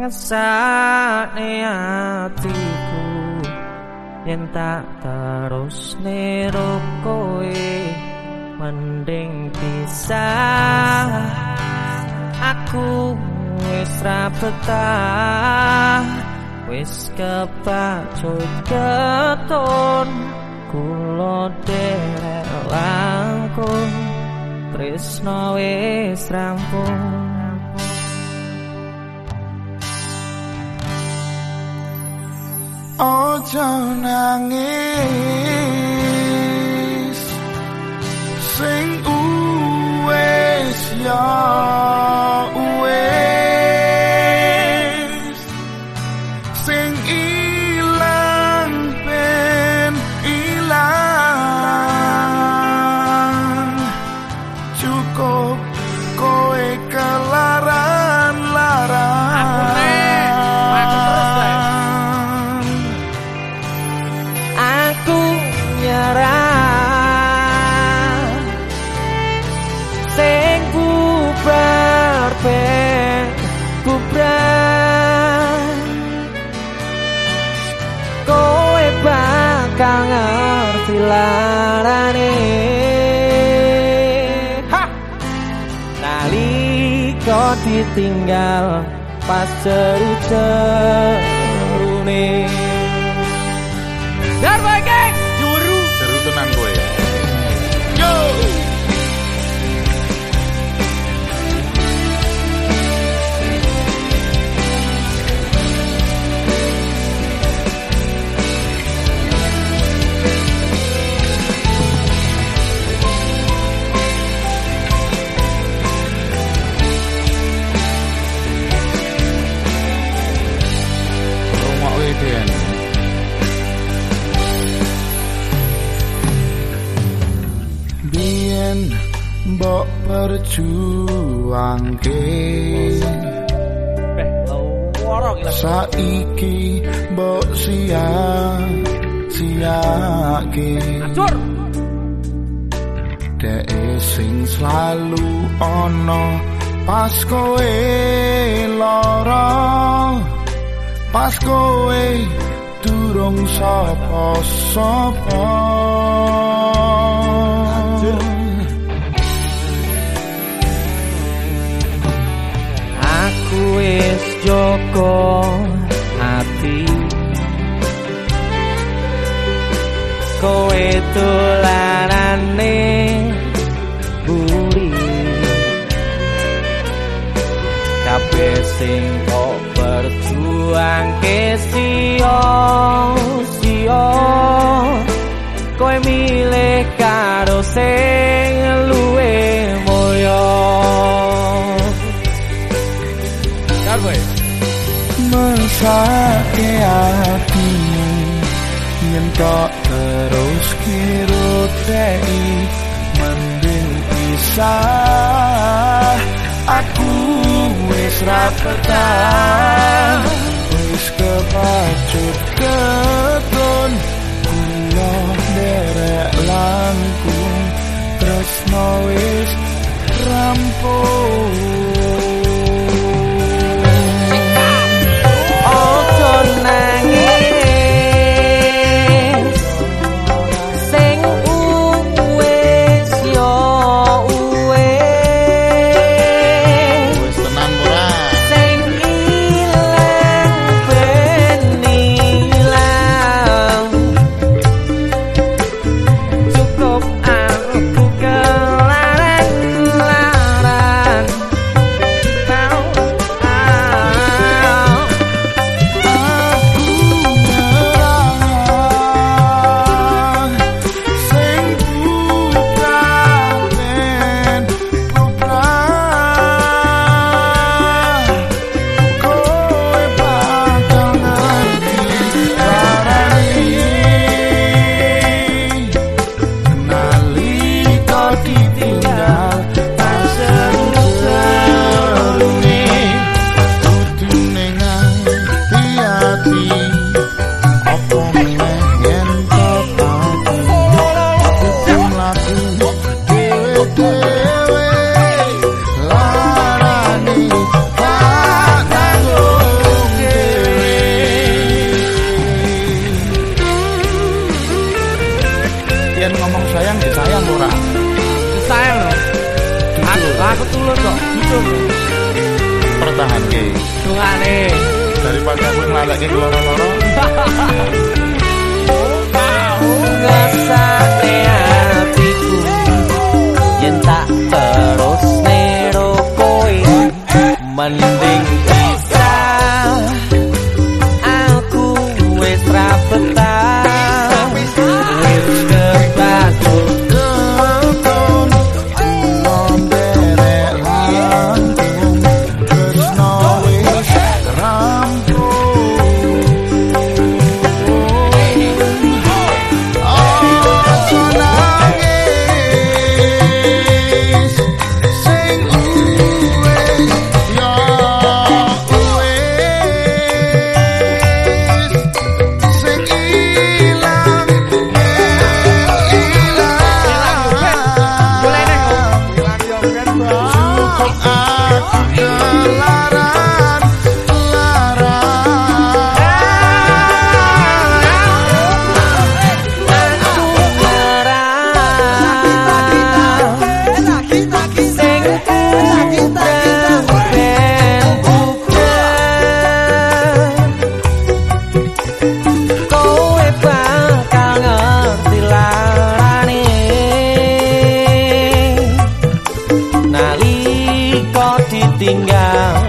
ngesane atiku yen tak terus nero kowe mending pisah. Aku wis ra betah wis kepacut keton kula derek langkung tresno wis rampung Ojo nangis. Sing uwes ya pilarane ha! Nalika ditinggal pas cerita cerune mbok perjuangke gila. saiki mbok sia siake Acur. Dek sing selalu ono pas kowe lara pas kowe durung sapa-sapa wis joko ati. Kowe tulanane buri. Kabeh sing kok berjuang ke sio sio Kowe milih karo sing luwe moyo mesake atimu yen tok terus kiro dei mending pisah. Aku wis ra betah. Wis kepacut keton kula derek langkung. Tresno wis rampung saya murah saya lo, aku, gitu. aku tulur kok. Gitu. Pertahan ke dungane. Daripada aku ngelalak ke loro-loro tinggal.